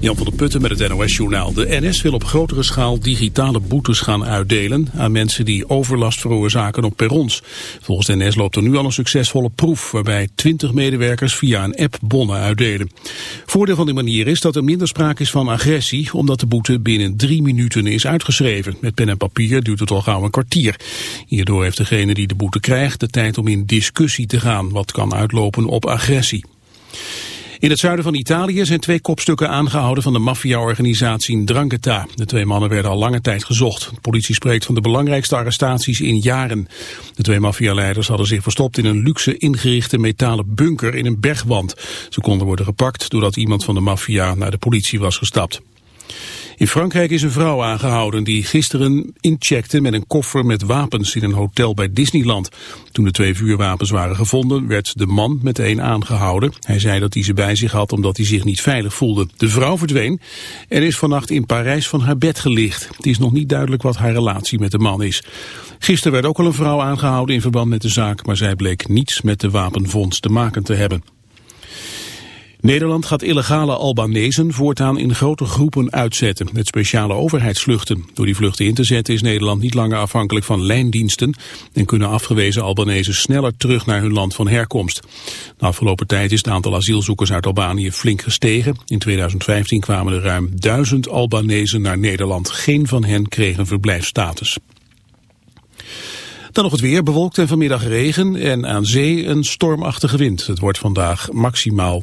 Jan van der Putten met het NOS-journaal. De NS wil op grotere schaal digitale boetes gaan uitdelen aan mensen die overlast veroorzaken op perrons. Volgens de NS loopt er nu al een succesvolle proef waarbij 20 medewerkers via een app bonnen uitdelen. Voordeel van die manier is dat er minder sprake is van agressie omdat de boete binnen drie minuten is uitgeschreven. Met pen en papier duurt het al gauw een kwartier. Hierdoor heeft degene die de boete krijgt de tijd om in discussie te gaan wat kan uitlopen op agressie. In het zuiden van Italië zijn twee kopstukken aangehouden van de maffia-organisatie Ndrangheta. De twee mannen werden al lange tijd gezocht. De politie spreekt van de belangrijkste arrestaties in jaren. De twee maffialeiders hadden zich verstopt in een luxe ingerichte metalen bunker in een bergwand. Ze konden worden gepakt doordat iemand van de maffia naar de politie was gestapt. In Frankrijk is een vrouw aangehouden die gisteren incheckte met een koffer met wapens in een hotel bij Disneyland. Toen de twee vuurwapens waren gevonden werd de man meteen aangehouden. Hij zei dat hij ze bij zich had omdat hij zich niet veilig voelde. De vrouw verdween en is vannacht in Parijs van haar bed gelicht. Het is nog niet duidelijk wat haar relatie met de man is. Gisteren werd ook al een vrouw aangehouden in verband met de zaak, maar zij bleek niets met de wapenvondst te maken te hebben. Nederland gaat illegale Albanezen voortaan in grote groepen uitzetten met speciale overheidsvluchten. Door die vluchten in te zetten is Nederland niet langer afhankelijk van lijndiensten en kunnen afgewezen Albanezen sneller terug naar hun land van herkomst. De afgelopen tijd is het aantal asielzoekers uit Albanië flink gestegen. In 2015 kwamen er ruim duizend Albanezen naar Nederland. Geen van hen kregen verblijfsstatus. Dan nog het weer, bewolkt en vanmiddag regen en aan zee een stormachtige wind. Het wordt vandaag maximaal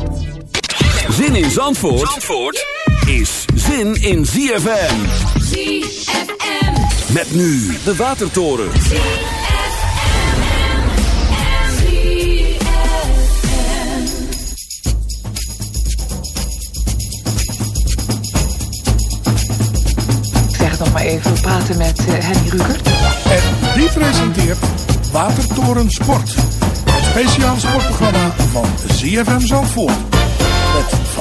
Zin in Zandvoort, Zandvoort is zin in ZFM. ZFM. Met nu de Watertoren. Ik zeg het nog maar even, we praten met uh, Henny Rukert. En die presenteert Watertoren Sport. Het speciaal sportprogramma van ZFM Zandvoort.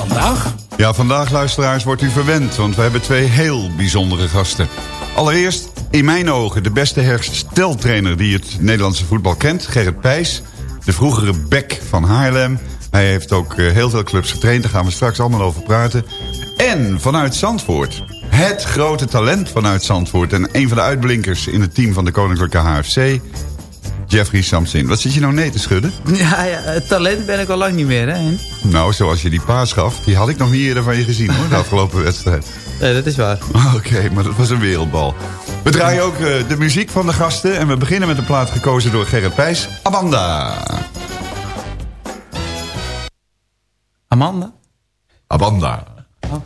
Vandaag... Ja, vandaag luisteraars wordt u verwend, want we hebben twee heel bijzondere gasten. Allereerst, in mijn ogen, de beste hersteltrainer die het Nederlandse voetbal kent, Gerrit Pijs. De vroegere bek van Haarlem. Hij heeft ook uh, heel veel clubs getraind, daar gaan we straks allemaal over praten. En vanuit Zandvoort, het grote talent vanuit Zandvoort... en een van de uitblinkers in het team van de Koninklijke HFC... Jeffrey Samsin. Wat zit je nou nee te schudden? Ja, ja, het talent ben ik al lang niet meer, hè? Nou, zoals je die paas gaf, die had ik nog niet eerder van je gezien, hoor, de afgelopen wedstrijd. Nee, dat is waar. Oké, okay, maar dat was een wereldbal. We draaien ook uh, de muziek van de gasten. En we beginnen met een plaat gekozen door Gerrit Pijs. Amanda. Amanda? Amanda. Oh.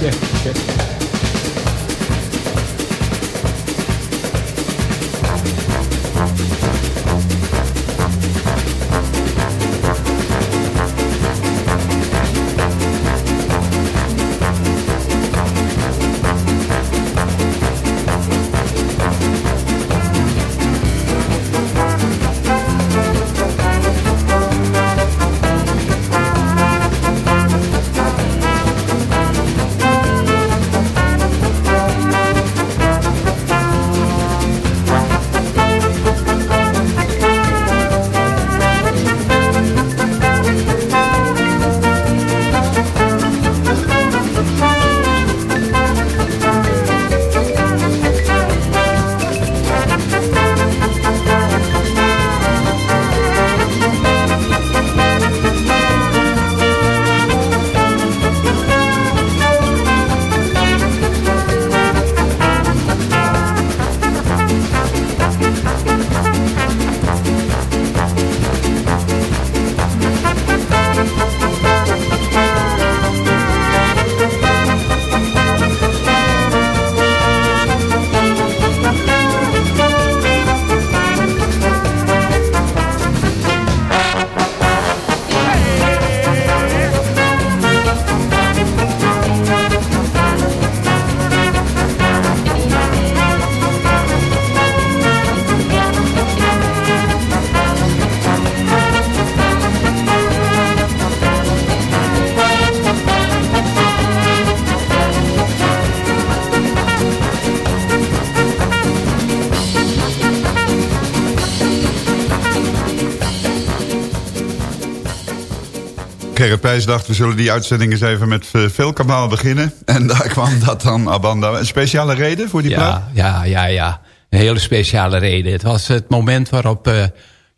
Yeah, yeah. Gerrit Dacht, we zullen die uitzending eens even met uh, veel kabaal beginnen. En daar kwam dat dan, Abanda. Een speciale reden voor die ja, plaat? Ja, ja, ja. Een hele speciale reden. Het was het moment waarop uh,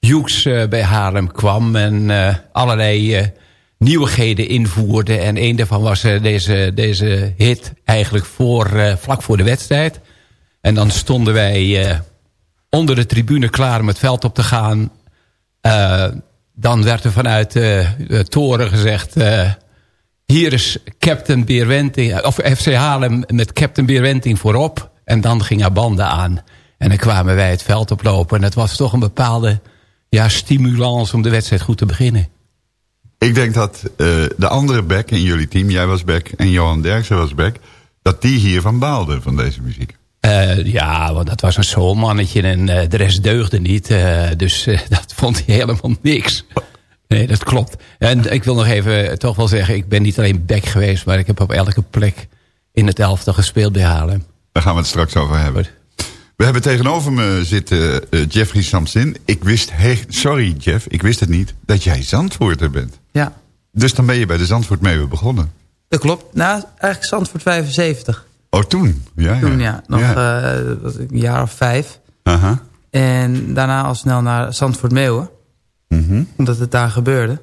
Hughes uh, bij Haarlem kwam en allerlei nieuwigheden invoerde. En een daarvan was deze, deze hit eigenlijk voor, vlak voor de wedstrijd. En dan stonden wij onder de tribune klaar om het veld op te gaan dan werd er vanuit de toren gezegd... Uh, hier is Captain Beerwenting, of FC Haarlem met Captain Beerwenting voorop. En dan ging haar banden aan. En dan kwamen wij het veld oplopen. En het was toch een bepaalde ja, stimulans om de wedstrijd goed te beginnen. Ik denk dat uh, de andere back in jullie team, jij was back en Johan Derksen was back... dat die hiervan baalden, van deze muziek. Uh, ja, want dat was een soulmannetje en uh, de rest deugde niet. Uh, dus dat vond hij helemaal niks. Nee, dat klopt. En ik wil nog even toch wel zeggen... ik ben niet alleen back geweest... maar ik heb op elke plek in het elftal gespeeld bij Haarlem. Daar gaan we het straks over hebben. We hebben tegenover me zitten Jeffrey Samsin. Ik wist, hey, sorry Jeff, ik wist het niet... dat jij Zandvoorter bent. Ja. Dus dan ben je bij de Zandvoort mee begonnen. Dat klopt. Nou, eigenlijk Zandvoort 75. Oh, toen? Ja, toen, ja. Nog. Uh, een jaar of vijf. Uh -huh. En daarna al snel naar Zandvoort Meeuwen. -hmm. Omdat het daar gebeurde.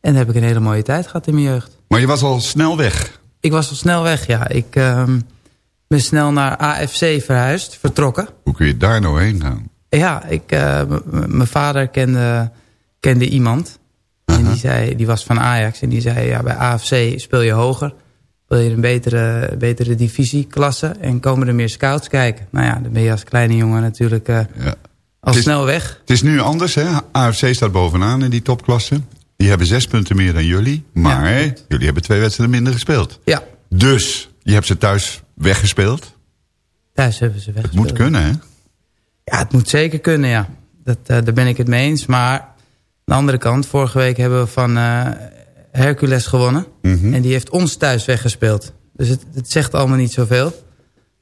En heb ik een hele mooie tijd gehad in mijn jeugd. Maar je was al snel weg? Ik was al snel weg, ja. Ik uh, ben snel naar AFC verhuisd, vertrokken. Hoe kun je daar nou heen gaan? Ja, ik, uh, mijn vader kende, kende iemand. -huh. En die, zei, die was van Ajax. En die zei, ja, bij AFC speel je hoger wil je een betere, betere divisieklasse en komen er meer scouts kijken. Nou ja, dan ben je als kleine jongen natuurlijk uh, ja. al snel weg. Het is nu anders, hè? AFC staat bovenaan in die topklasse. Die hebben zes punten meer dan jullie. Maar ja. jullie hebben twee wedstrijden minder gespeeld. Ja. Dus, je hebt ze thuis weggespeeld. Thuis hebben ze weggespeeld. Het moet kunnen, hè? Ja, het moet zeker kunnen, ja. Dat, uh, daar ben ik het mee eens. Maar aan de andere kant, vorige week hebben we van... Uh, Hercules gewonnen. Mm -hmm. En die heeft ons thuis weggespeeld. Dus het, het zegt allemaal niet zoveel.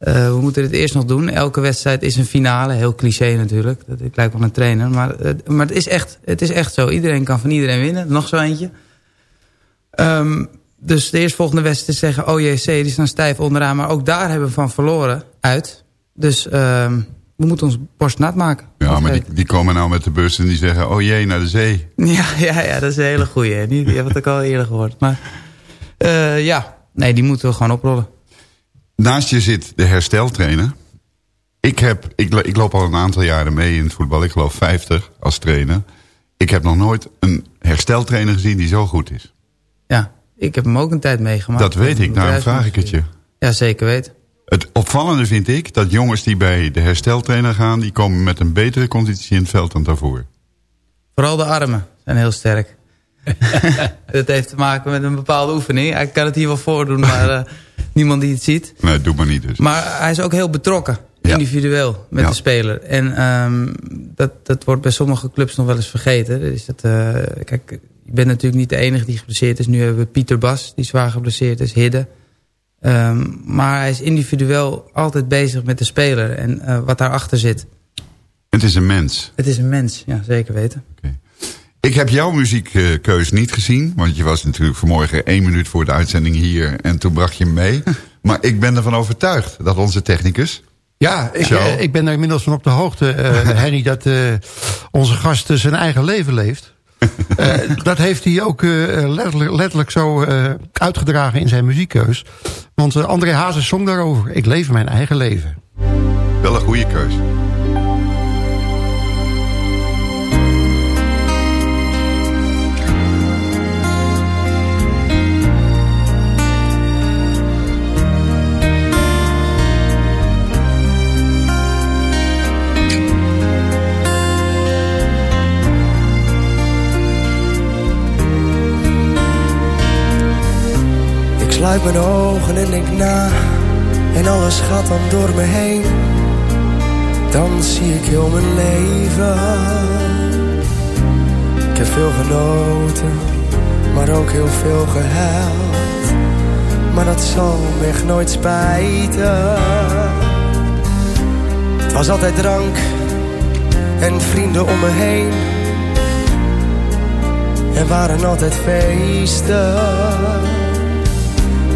Uh, we moeten het eerst nog doen. Elke wedstrijd is een finale. Heel cliché natuurlijk. Dat, ik lijk wel een trainer. Maar, uh, maar het, is echt, het is echt zo. Iedereen kan van iedereen winnen. Nog zo eentje. Um, dus de eerstvolgende wedstrijd is zeggen... oh JC, die staan stijf onderaan. Maar ook daar hebben we van verloren uit. Dus... Um, we moeten ons borst nat maken. Ja, maar die, die, komen nou met de bus en die zeggen... oh jee, naar de zee. Ja, ja, ja dat is een hele goeie. Die, die heb ik al eerder gehoord. Maar uh, ja, nee, die moeten we gewoon oprollen. naast je zit de hersteltrainer. Ik, heb, ik, ik loop al een aantal jaren mee in het voetbal. Ik geloof 50 als trainer. Ik heb nog nooit een hersteltrainer gezien die zo goed is. Ja, ik heb hem ook een tijd meegemaakt. Dat weet ik, daarom vraag ik het je. Ja, zeker weten. Het opvallende vind ik dat jongens die bij de hersteltrainer gaan... die komen met een betere conditie in het veld dan daarvoor. Vooral de armen zijn heel sterk. dat heeft te maken met een bepaalde oefening. Ik kan het hier wel voordoen, maar uh, niemand die het ziet. Nee, doe maar niet dus. Maar hij is ook heel betrokken, individueel, met de speler. En um, dat, dat wordt bij sommige clubs nog wel eens vergeten. Dus dat, uh, kijk, je bent natuurlijk niet de enige die geblesseerd is. Nu hebben we Pieter Bas, die zwaar geblesseerd is, Hidde. Um, maar hij is individueel altijd bezig met de speler en uh, wat daarachter zit. Het is een mens. Het is een mens, ja, zeker weten. Okay. Ik heb jouw muziekkeus niet gezien. Want je was natuurlijk vanmorgen één minuut voor de uitzending hier. En toen bracht je hem mee. maar ik ben ervan overtuigd dat onze technicus... Ja, ik, uh, ik ben er inmiddels van op de hoogte, uh, Henny... dat uh, onze gast zijn eigen leven leeft. Dat heeft hij ook letterlijk, letterlijk, zo uitgedragen in zijn muziekkeus. Want André Hazes zong daarover. Ik leef mijn eigen leven. Wel een goede keus. Sluit mijn ogen en denk na. En alles gaat dan door me heen. Dan zie ik heel mijn leven. Ik heb veel genoten Maar ook heel veel gehuild. Maar dat zal me echt nooit spijten. Het was altijd drank En vrienden om me heen. Er waren altijd feesten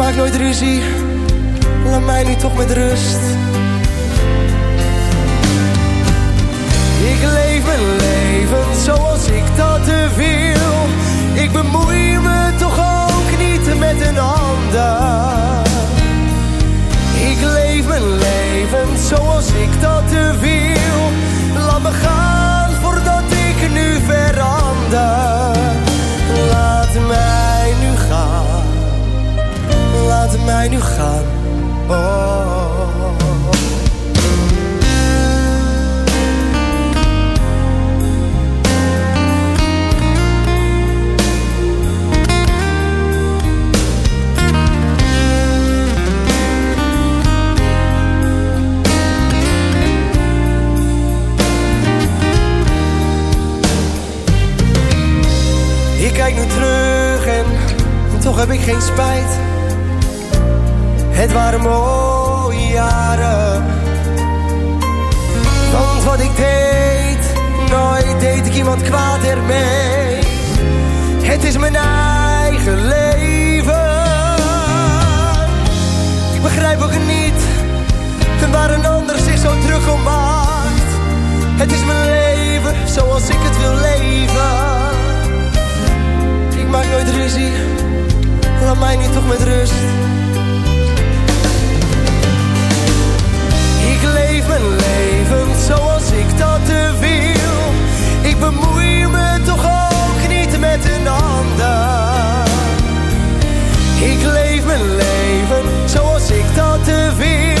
maak nooit ruzie, laat mij nu toch met rust. Ik leef mijn leven zoals ik dat wil. Ik bemoei me toch ook niet met een ander. Ik leef mijn leven zoals ik dat wil. Laat me gaan voordat ik nu verander. Mij nu gaan. Oh. Ik kijk nu terug en toch heb ik geen spijt het waren mooie jaren. Want wat ik deed, nooit deed ik iemand kwaad ermee. Het is mijn eigen leven. Ik begrijp ook niet waar een ander zich zo druk om maakt. Het is mijn leven zoals ik het wil leven. Ik maak nooit ruzie, laat mij nu toch met rust. Ik leef mijn leven zoals ik dat wil. Ik bemoei me toch ook niet met een ander. Ik leef mijn leven zoals ik dat wil.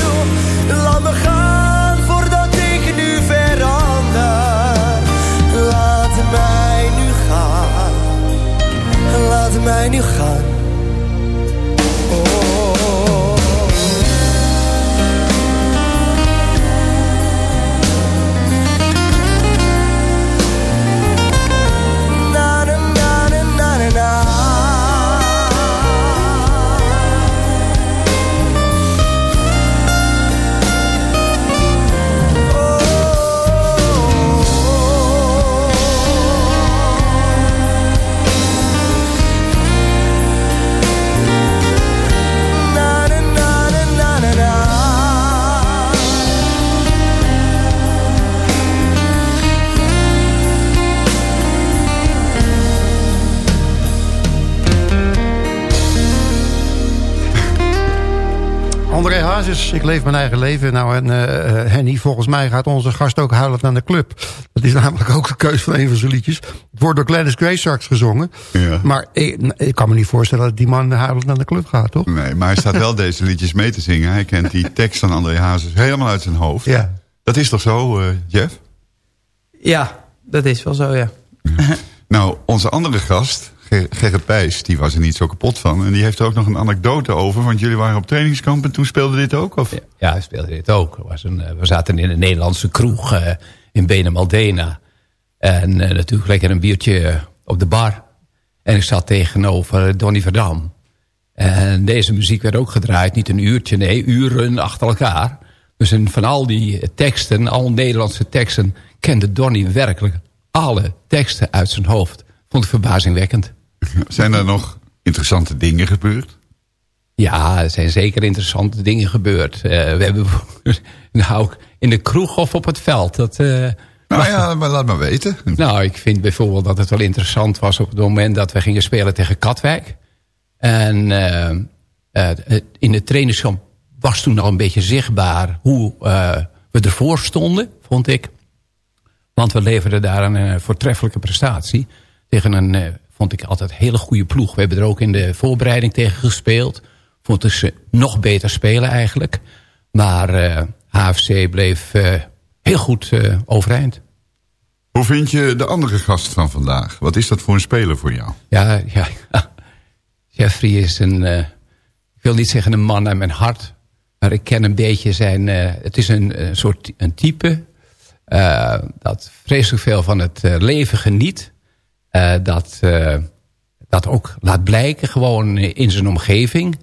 Leef mijn eigen leven. Nou, en uh, Henny, volgens mij gaat onze gast ook huilend naar de club. Dat is namelijk ook de keus van een van zijn liedjes. Het wordt door Glennis Grace straks gezongen. Ja. Maar ik, ik, kan me niet voorstellen dat die man huilend naar de club gaat, toch? Nee, maar hij staat wel deze liedjes mee te zingen. Hij kent die tekst van André Hazes helemaal uit zijn hoofd. Ja. Dat is toch zo, uh, Jeff? Ja, dat is wel zo, ja. ja. Nou, onze andere gast, Gerrit Pijs, die was er niet zo kapot van. En die heeft er ook nog een anekdote over. Want jullie waren op trainingskamp en toen speelde dit ook? Of? Ja, hij speelde dit ook. Was een, eh, we zaten in een Nederlandse kroeg uh, in Benemaldena. En uh, natuurlijk lekker een biertje op de bar. En ik zat tegenover Donny Verdam. En deze muziek werd ook gedraaid. Niet een uurtje, nee, uren achter elkaar. Dus van al die teksten, al Nederlandse teksten... kende Donny werkelijk alle teksten uit zijn hoofd. Vond ik verbazingwekkend. Zijn er nog interessante dingen gebeurd? Ja, er zijn zeker interessante dingen gebeurd. Uh, we hebben nou, in de kroeg of op het veld. Dat, uh, nou ja, maar laat maar weten. Nou, ik vind bijvoorbeeld dat het wel interessant was... op het moment dat we gingen spelen tegen Katwijk. En uh, in de trainingskamp was toen al een beetje zichtbaar... hoe we ervoor stonden, vond ik. Want we leverden daar een voortreffelijke prestatie... tegen een vond ik altijd een hele goede ploeg. We hebben er ook in de voorbereiding tegen gespeeld. Vond ik ze nog beter spelen eigenlijk. Maar uh, eh, HFC bleef uh, heel goed uh, overeind. Hoe vind je de andere gast van vandaag? Wat is dat voor een speler voor jou? Ja, ja. Jeffrey is een... ik wil niet zeggen een man naar mijn hart. Maar ik ken een beetje zijn... het is een, soort een type... dat vreselijk veel van het leven geniet dat, uh, dat ook laat blijken gewoon in zijn omgeving.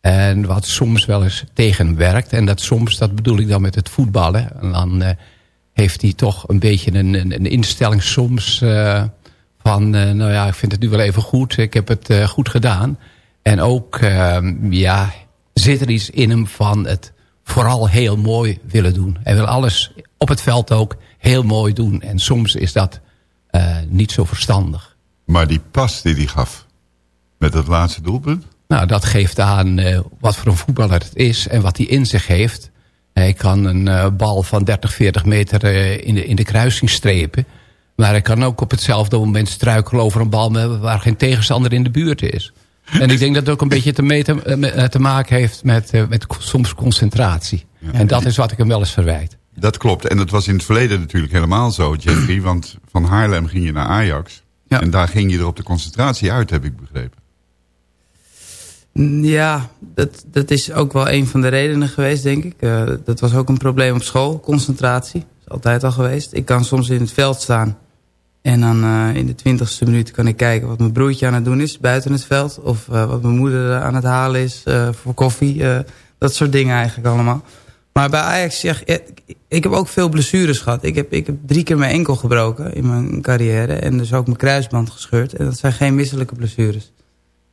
En wat soms wel eens tegenwerkt. En dat soms, dat bedoel ik dan met het voetballen. En dan uh, heeft hij toch een beetje een, een, een instelling soms van... nou ja, ik vind het nu wel even goed. Ik heb het goed gedaan. En ook, ehm, ja, zit er iets in hem van het vooral heel mooi willen doen. Hij wil alles op het veld ook heel mooi doen. En soms is dat niet zo verstandig. Maar die pas die hij gaf met het laatste doelpunt? Nou, dat geeft aan uh, wat voor een voetballer het is en wat hij in zich heeft. Hij kan een uh, bal van 30, 40 meter in, de, in de kruising strepen. Maar hij kan ook op hetzelfde moment struikelen over een bal waar geen tegenstander in de buurt is. En ik denk dat het ook een beetje te, meten, te maken heeft met, met soms concentratie. Ja. En dat is wat ik hem wel eens verwijt. Dat klopt. En dat was in het verleden natuurlijk helemaal zo, Jeffrey. Want van Haarlem ging je naar Ajax. Ja. En daar ging je er op de concentratie uit, heb ik begrepen. Ja, dat, dat is ook wel een van de redenen geweest, denk ik. Uh, dat was ook een probleem op school, concentratie. Dat is altijd al geweest. Ik kan soms in het veld staan. En dan uh, in de twintigste minuut kan ik kijken wat mijn broertje aan het doen is buiten het veld. Of uh, wat mijn moeder aan het halen is voor koffie. dat soort dingen eigenlijk allemaal. Maar bij Ajax, zeg, ik heb ook veel blessures gehad. Ik heb, ik heb drie keer mijn enkel gebroken in mijn carrière. En dus ook mijn kruisband gescheurd. En dat zijn geen misselijke blessures.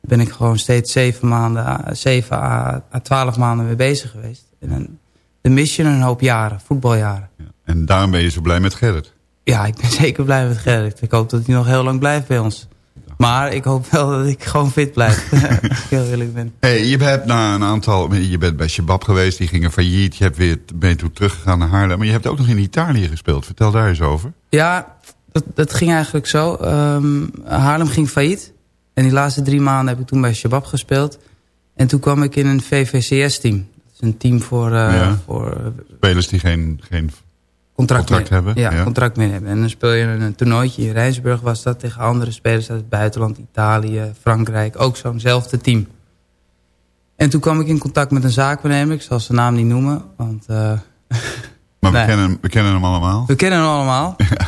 Daar ben ik gewoon steeds zeven maanden, zeven à, twaalf maanden mee bezig geweest. En dan, dan mis je een hoop jaren, voetbaljaren. Ja, en daarom ben je zo blij met Gerrit? Ja, ik ben zeker blij met Gerrit. Ik hoop dat hij nog heel lang blijft bij ons. Maar ik hoop wel dat ik gewoon fit blijf. Als ik heel eerlijk ben. Hey, je hebt na een aantal... Je bent bij Shabab geweest, die gingen failliet. Je hebt weer, ben je toen teruggegaan naar Haarlem. Maar je hebt ook nog in Italië gespeeld. Vertel daar eens over. Ja, dat, dat ging eigenlijk zo. Um, Haarlem ging failliet. En die laatste drie maanden heb ik toen bij Shabab gespeeld. En toen kwam ik in een VVCS-team. Dat is een team voor... Uh, ja. voor Spelers die geen, geen contract, hebben. Ja, contract mee hebben. En dan speel je een, toernooitje in Rijnsburg was dat tegen andere spelers uit het buitenland, Italië, Frankrijk, ook zo'nzelfde team. En toen kwam ik in contact met een zaakwaarnemer, ik zal zijn naam niet noemen, want... Uh, maar we, kennen, we kennen hem allemaal. We kennen hem allemaal. Ja.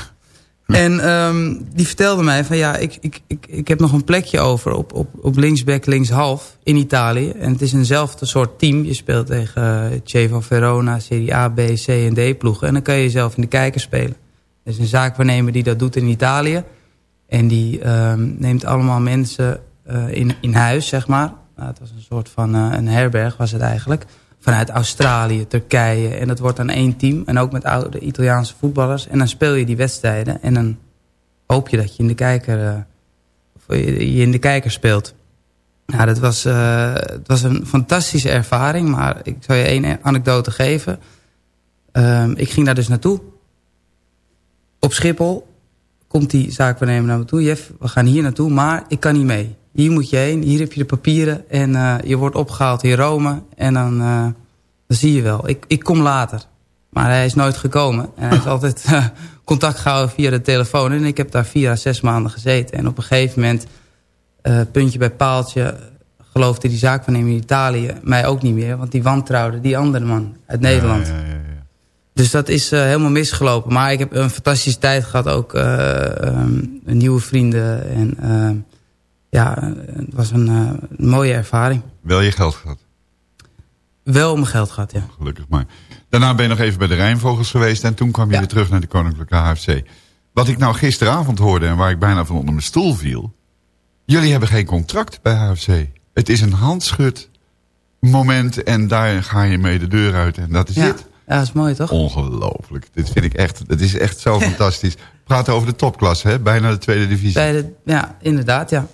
En um, die vertelde mij van ja, ik, ik, ik, ik heb nog een plekje over op, op, op linksback, linkshalf in Italië. En het is eenzelfde soort team. Je speelt tegen uh, Verona, Serie A, B, C en D ploegen. En dan kan je jezelf in de kijker spelen. Er is een zaakwaarnemer die dat doet in Italië. En die um, neemt allemaal mensen uh, in, in huis, zeg maar. Nou, het was een soort van uh, een herberg was het eigenlijk vanuit Australië, Turkije. En dat wordt dan één team. En ook met oude Italiaanse voetballers. En dan speel je die wedstrijden. En dan hoop je dat je in de kijker, uh, je in de kijker speelt. Ja, dat was, uh, het was een fantastische ervaring. Maar ik zal je één anekdote geven. Um, ik ging daar dus naartoe. Op Schiphol komt die zaakwaarnemer naar me toe. Jeff, we gaan hier naartoe, maar ik kan niet mee. Hier moet je heen, hier heb je de papieren. En uh, je wordt opgehaald in Rome. En dan, uh, dan zie je wel. Ik, ik kom later. Maar hij is nooit gekomen. En hij heeft altijd uh, contact gehouden via de telefoon. En ik heb daar vier à zes maanden gezeten. En op een gegeven moment, puntje bij paaltje... geloofde die zaakwaarnemer in Italië mij ook niet meer. Want die wantrouwde die andere man uit Nederland. Ja, ja, ja, dus dat is helemaal misgelopen. Maar ik heb een fantastische tijd gehad. Ook um, nieuwe vrienden. En uh, ja, het was een, een, mooie ervaring. Wel je geld gehad? Wel mijn geld gehad, ja. Gelukkig maar. Daarna ben je nog even bij de Rijnvogels geweest. En toen kwam je weer terug naar de Koninklijke HFC. Wat ik nou gisteravond hoorde en waar ik bijna van onder mijn stoel viel. Jullie hebben geen contract bij HFC. Het is een handschud moment en daar ga je mee de deur uit en dat is ja. het. Ja, dat is mooi toch? Ongelooflijk. Dit vind ik echt, dat is echt zo fantastisch. Praten over de topklasse, hè? bijna de tweede divisie. Bij de, ja, inderdaad, ja.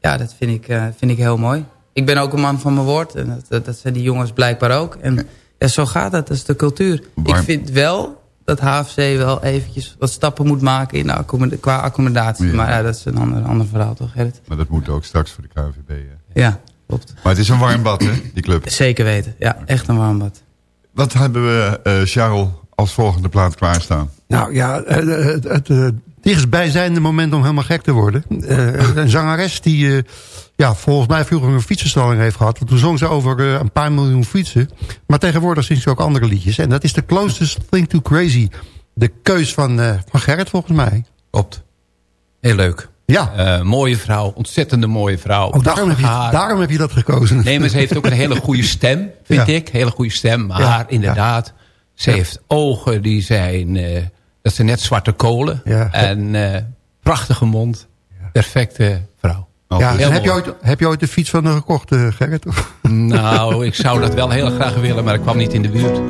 Ja, dat vind ik, uh, vind ik heel mooi. Ik ben ook een man van mijn woord. En dat, dat, zijn die jongens blijkbaar ook. En ja. zo gaat dat, dat is de cultuur. Ik vind wel dat HFC wel eventjes wat stappen moet maken in de qua accommodatie. Ja. Maar ja, dat is een ander, ander verhaal toch, Gerrit? Maar dat moet ook straks voor de KVB. Hè? Ja, klopt. Maar het is een warm bad, hè, die club? Zeker weten, ja. Echt een warm bad. Wat hebben we, uh, Charles, als volgende plaat klaarstaan? Nou ja, het, het, het dichtstbijzijnde moment om helemaal gek te worden. Uh, een zangeres die uh, ja, volgens mij vroeger een fietsenstalling heeft gehad. Toen zong ze over een paar miljoen fietsen. Maar tegenwoordig zingt ze ook andere liedjes. En dat is The Closest Thing to Crazy. De keus van, van Gerrit volgens mij. Klopt. Heel leuk. Ja. Uh, mooie vrouw, ontzettende mooie vrouw. Oh, daarom, heb je, daarom heb je dat gekozen. Nee, maar ze heeft ook een hele goede stem, vind ja. ik. Hele goede stem. Maar ja. inderdaad, ze heeft ogen die zijn... Uh, dat zijn net zwarte kolen. En uh, prachtige mond. Perfecte vrouw. Ja, en heb, je ooit, heb je ooit de fiets van haar gekocht, Gerrit? Nou, ik zou dat wel heel graag willen, maar ik kwam niet in de buurt.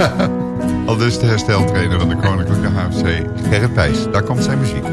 Al dus de hersteltrainer van de Koninklijke HFC, Gerrit Pijs. Daar komt zijn muziek.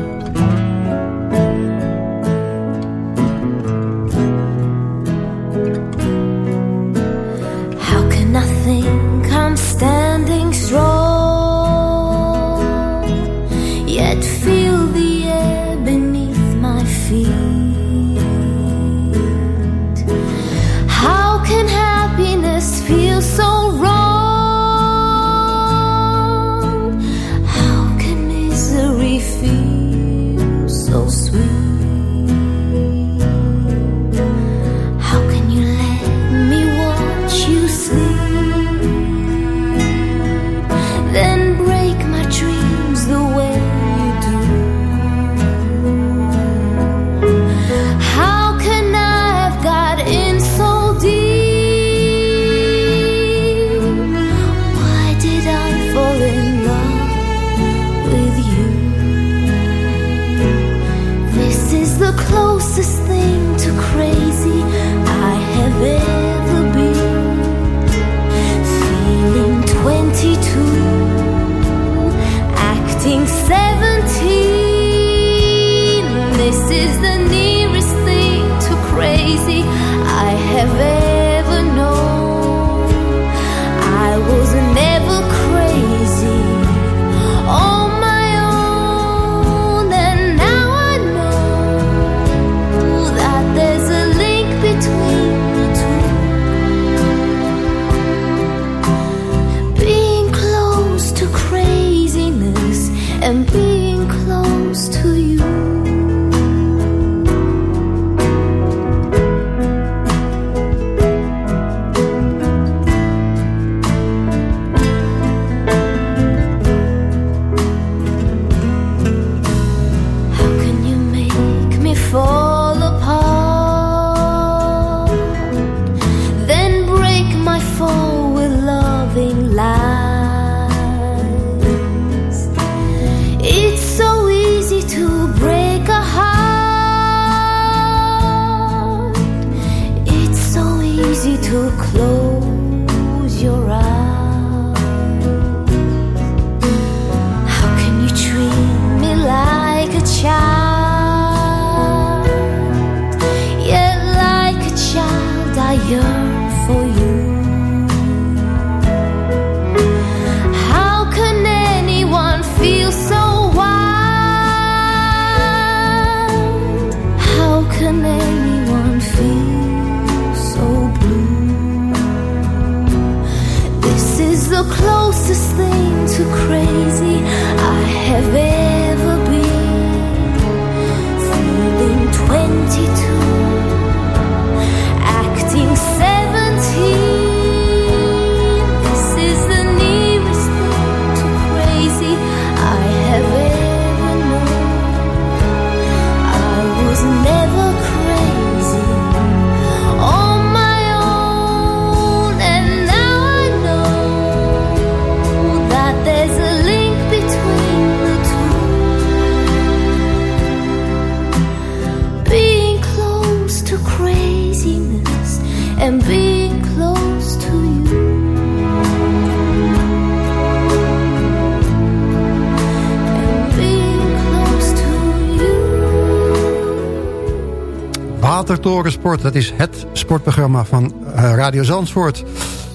Watertorensport, dat is het sportprogramma van eh, Radio Zandvoort.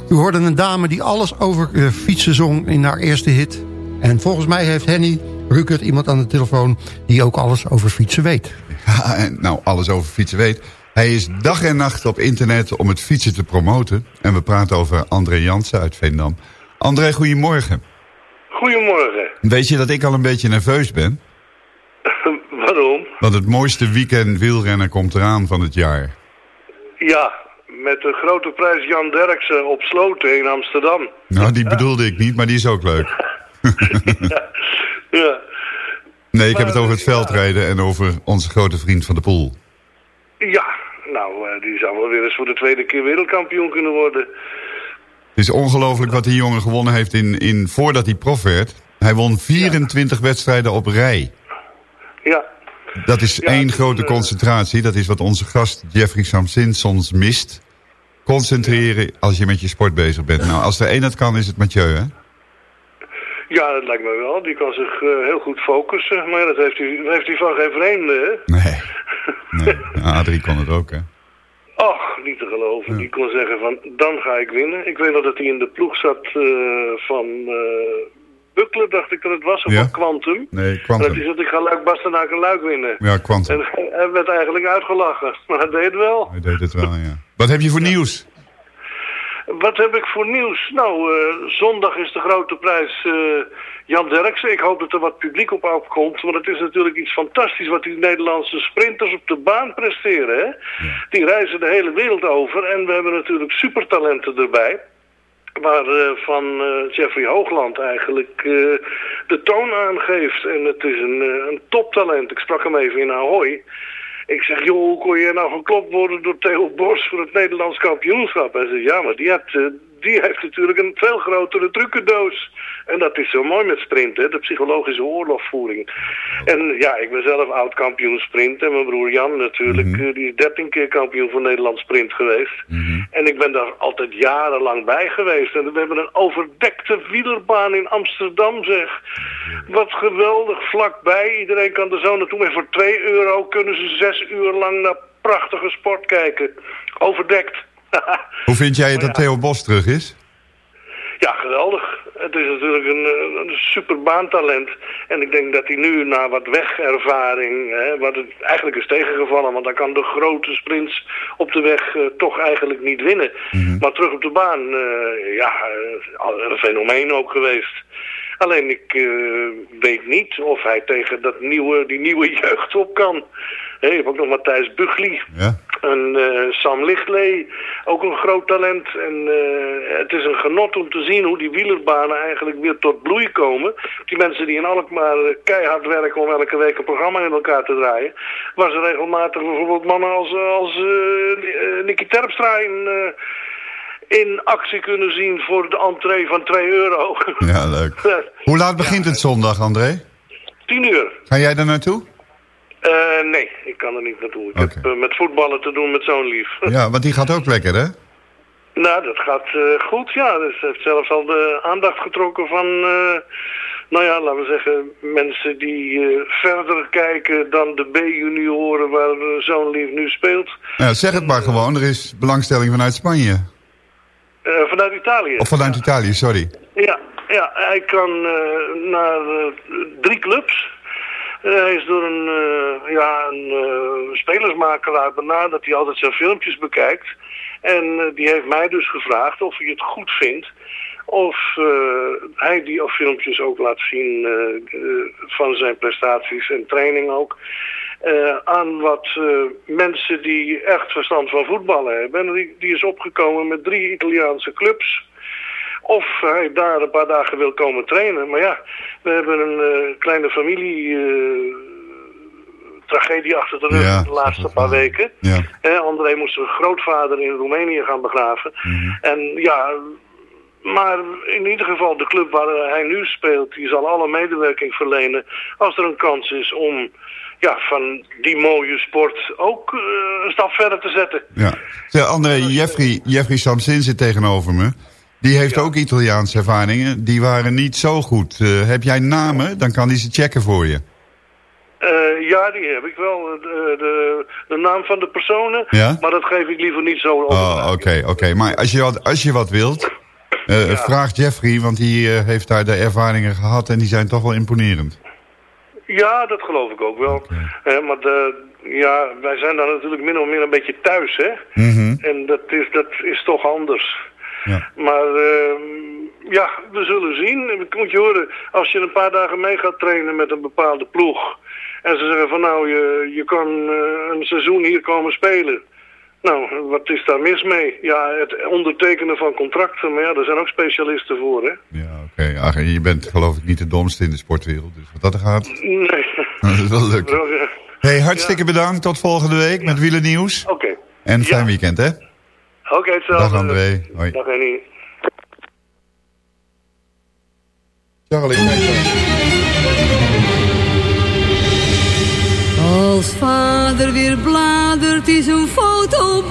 U hoorde een dame die alles over eh, fietsen zong in haar eerste hit. En volgens mij heeft Henny Rukert iemand aan de telefoon... die ook alles over fietsen weet. Ja, en nou, alles over fietsen weet. Hij is dag en nacht op internet om het fietsen te promoten. En we praten over André Jansen uit Veendam. André, goedemorgen. Goedemorgen. Weet je dat ik al een beetje nerveus ben? Want het mooiste weekend wielrennen komt eraan van het jaar. Ja, met de grote prijs Jan Derksen op Sloten in Amsterdam. Nou, die bedoelde ik niet, maar die is ook leuk. Ja, Nee, ik heb het over het veldrijden en over onze grote vriend van de Poel. ja. nou, eh, die zou wel weer eens voor de tweede keer wereldkampioen kunnen worden. Het is ongelooflijk wat die jongen gewonnen heeft in, in, voordat hij prof werd. Hij won 24 wedstrijden op rij. Ja, Dat is één grote concentratie. Dat is wat onze gast Jeffrey Samsinsons mist. Concentreren als je met je sport bezig bent. Nou, als er één dat kan, is het Mathieu, hè? ja, dat lijkt me wel. Die kan zich eh, heel goed focussen. Maar ja, dat heeft hij, heeft hij van geen vreemde, hè? Nee. nee. Ja, Adrie kon het ook, hè? Och, niet te geloven. Die kon zeggen van, dan ga ik winnen. Ik weet nog dat hij in de ploeg zat eh, van uh, Buckler, dacht ik dat het was, of Ja. van Quantum. Nee, Quantum. dat hij zegt, ik ga Luik Bastenaak en Luik winnen. Ja, Quantum. En hij werd eigenlijk uitgelachen. Maar hij deed het wel. Hij deed het wel, ja. Wat heb je voor nieuws? Wat heb ik voor nieuws? Nou, eh, zondag is de grote prijs eh, Jan Derksen. Ik hoop dat er wat publiek op afkomt. Want het is natuurlijk iets fantastisch wat die Nederlandse sprinters op de baan presteren. Hè? Die reizen de hele wereld over. En we hebben natuurlijk supertalenten erbij. Waar eh, van eh, Jeffrey Hoogland eigenlijk eh, de toon aangeeft. En het is een, een toptalent. Ik sprak hem even in Ahoy. Ik zeg, joh, hoe kon je nou geklopt worden door Theo Bos voor het Nederlands kampioenschap? Hij zegt, ja, maar die, had, die heeft natuurlijk een veel grotere trucendoos. En dat is zo mooi met sprinten, de psychologische oorlogvoering. En ja, ik ben zelf oud kampioen sprint. En mijn broer Jan natuurlijk, eh, die is 13 keer kampioen van Nederland sprint geweest. En ik ben daar altijd jarenlang bij geweest. En we hebben een overdekte wielerbaan in Amsterdam, zeg. Wat geweldig, vlakbij. Iedereen kan er zo naartoe. Maar voor 2 euro kunnen ze zes uur lang naar prachtige sport kijken. Overdekt. Hoe vind jij dat Theo Bos terug is? Ja, geweldig. Het is natuurlijk een, eh, een super baantalent. En ik denk dat hij nu na wat wegervaring, hè, wat het eigenlijk is tegengevallen, want dan kan de grote sprints op de weg eh, toch eigenlijk niet winnen. Maar terug op de baan, eh, ja, een fenomeen ook geweest. Alleen ik weet niet of hij tegen dat nieuwe, die nieuwe jeugd op kan. Hé, je hebt ook nog Matthijs Bugli. Ja. En eh, Sam Lichtlee, ook een groot talent. En eh, het is een genot om te zien hoe die wielerbanen eigenlijk weer tot bloei komen. Die mensen die in Alkmaar eh, keihard werken om elke week een programma in elkaar te draaien. Waar ze regelmatig bijvoorbeeld mannen als, als Nicky Terpstra in, in actie kunnen zien voor de entree van 2 euro. Ja, leuk. Hoe laat begint het zondag, André? 10 uur. Ga jij daar naartoe? Eh, nee, ik kan er niet naartoe. Ik heb eh, met voetballen te doen met zo'n lief. Ja, want die gaat ook lekker, hè? Nou, dat gaat eh, goed, ja. Dus heeft zelfs al de aandacht getrokken van, nou ja, laten we zeggen, mensen die verder kijken dan de B-junioren waar zo'n lief nu speelt. Ja, zeg het maar gewoon, er is belangstelling vanuit Spanje. Vanuit Italië. Of vanuit Italië, sorry. Ja, ja hij kan naar drie clubs. Eh, hij is door een, eh, ja, een eh, spelersmakelaar benaderd die altijd zijn filmpjes bekijkt. En eh, die heeft mij dus gevraagd of hij het goed vindt of hij die filmpjes ook laat zien van zijn prestaties en training ook. aan wat mensen die echt verstand van voetballen hebben. En die, die is opgekomen met drie Italiaanse clubs. Of hij daar een paar dagen wil komen trainen. Maar ja, we hebben een kleine familie tragedie achter de rug de laatste paar weken. Ja. André moest zijn grootvader in Roemenië gaan begraven. Mhm. En ja, maar in ieder geval de club waar hij nu speelt, die zal alle medewerking verlenen als er een kans is om ja, van die mooie sport ook uh, een stap verder te zetten. Ja. Zeg, André, Jeffrey, Jeffrey Samsin zit tegenover me. Die heeft ook Italiaanse ervaringen. Die waren niet zo goed. Uh, heb jij namen? Dan kan hij ze checken voor je. Uh, ja, die heb ik wel. De, de, de, naam van de personen. Ja? Maar dat geef ik liever niet zo op. Oh, oké, oké. Maar als je, wat, als je wat wilt, uh, ja. vraag Jeffrey, want die heeft daar de ervaringen gehad en die zijn toch wel imponerend. Ja, dat geloof ik ook wel. Okay. maar de, ja, wij zijn daar natuurlijk min of meer een beetje thuis, hè. Mm -hmm. En dat is, dat is toch anders. Ja. Maar ja, we zullen zien. Moet je horen, als je een paar dagen mee gaat trainen met een bepaalde ploeg... En ze zeggen van nou, je, je kan uh, een seizoen hier komen spelen. Nou, wat is daar mis mee? Ja, het ondertekenen van contracten, maar ja, er zijn ook specialisten voor, hè? Ja, oké. Okay. je bent geloof ik niet de domste in de sportwereld, dus wat dat gaat... Nee. dat is wel leuk. hey, hartstikke ja. bedankt. Tot volgende week met Wielen Nieuws. Oké. Okay. En fijn weekend, hè? Oké, okay, hetzelfde. Dag André. Hoi. Dag Henny. Charlie, Als vader weer bladert in zijn fotoboek,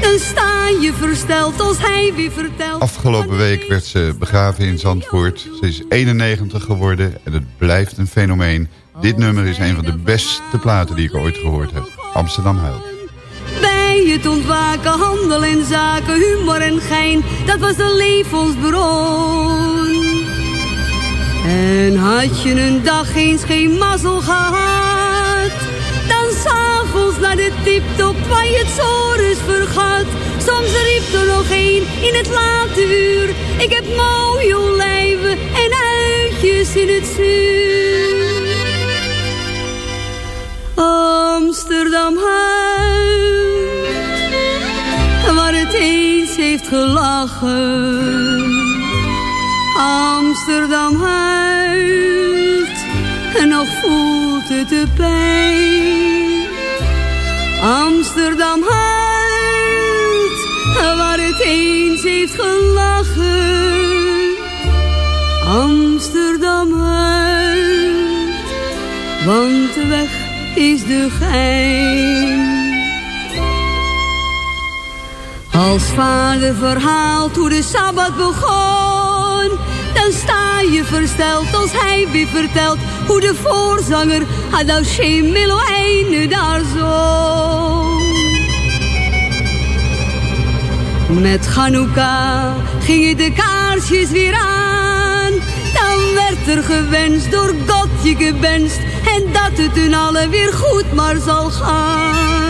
dan sta je versteld als hij weer vertelt. Afgelopen week werd ze begraven in Zandvoort. Ze is 91 geworden en het blijft een fenomeen. Dit nummer is een van de beste platen die ik ooit gehoord heb. Amsterdam huilt. Bij het ontwaken, handel en zaken, humor en gein, dat was de levensbron. En had je een dag eens geen mazzel gehad, dan s'avonds naar de tiptop waar je het zorus vergat. Soms riep er nog een in het late uur, ik heb mooie olijven en uitjes in het zuur. Eens heeft gelachen Amsterdam huilt en nog voelt het de pijn. Amsterdam huilt waar het eens heeft gelachen. Amsterdam huilt, want de weg is de gein. Als vader verhaalt hoe de Sabbat begon dan sta je versteld als hij weer vertelt hoe de voorzanger Hadashem Meloeine daar zong. Met Chanukka gingen de kaarsjes weer aan. Dan werd er gewenst door God je gewenst. En dat het hun allen weer goed maar zal gaan.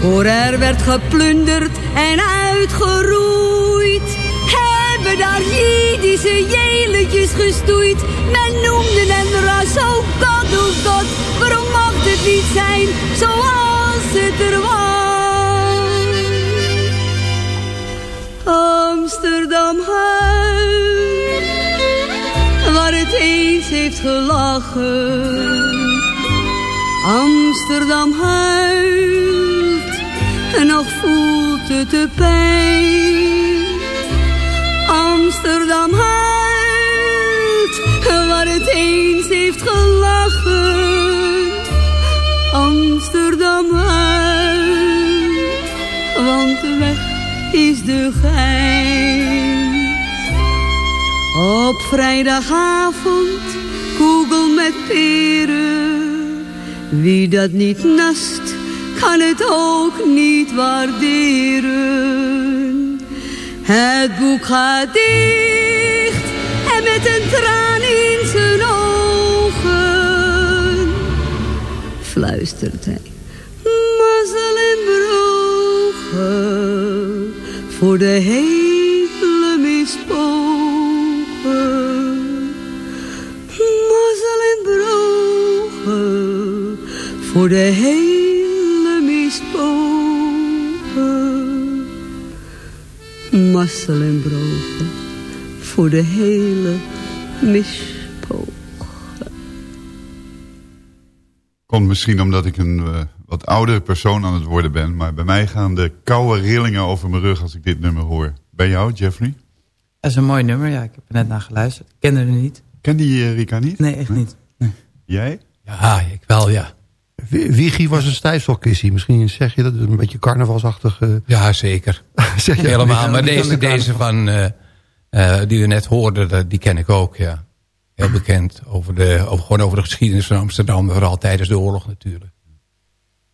Voor er werd geplunderd en uitgeroeid hebben daar Jiddische jeletjes gestoeid. Men noemde hem ras, oh god, oh god. Waarom mag het niet zijn zoals het er was? Amsterdam huis, waar het eens heeft gelachen. Amsterdam huilt en nog voelt het de pijn. Amsterdam huilt, waar het eens heeft gelachen. Amsterdam huilt, want de weg is de gein. Op vrijdagavond, kugel met peren. Wie dat niet nast, kan het ook niet waarderen. Het boek gaat dicht en met een traan in zijn ogen fluistert hij. Mazzel en brogen, voor de hele mispogen. Mazzel en brogen voor de hele Mazzel en brogen voor de hele mispogen. Komt misschien omdat ik een uh, wat oudere persoon aan het worden ben. Maar bij mij gaan de koude rillingen over mijn rug als ik dit nummer hoor. Bij jou, Jeffrey? Dat is een mooi nummer, ja. Ik heb er net naar geluisterd. Ik kende er niet. Ken je uh, Rika niet? Nee, echt niet. Nee. Jij? Ja, ik wel, ja. Wiegie was een stijfselkissie. Misschien zeg je dat een beetje carnavalsachtig. Uh... Ja, zeker. zeg je Helemaal. Maar deze, deze van, uh, uh, die we net hoorden, die ken ik ook, ja. Heel bekend. Over de, over, gewoon over de geschiedenis van Amsterdam. Vooral tijdens de oorlog natuurlijk.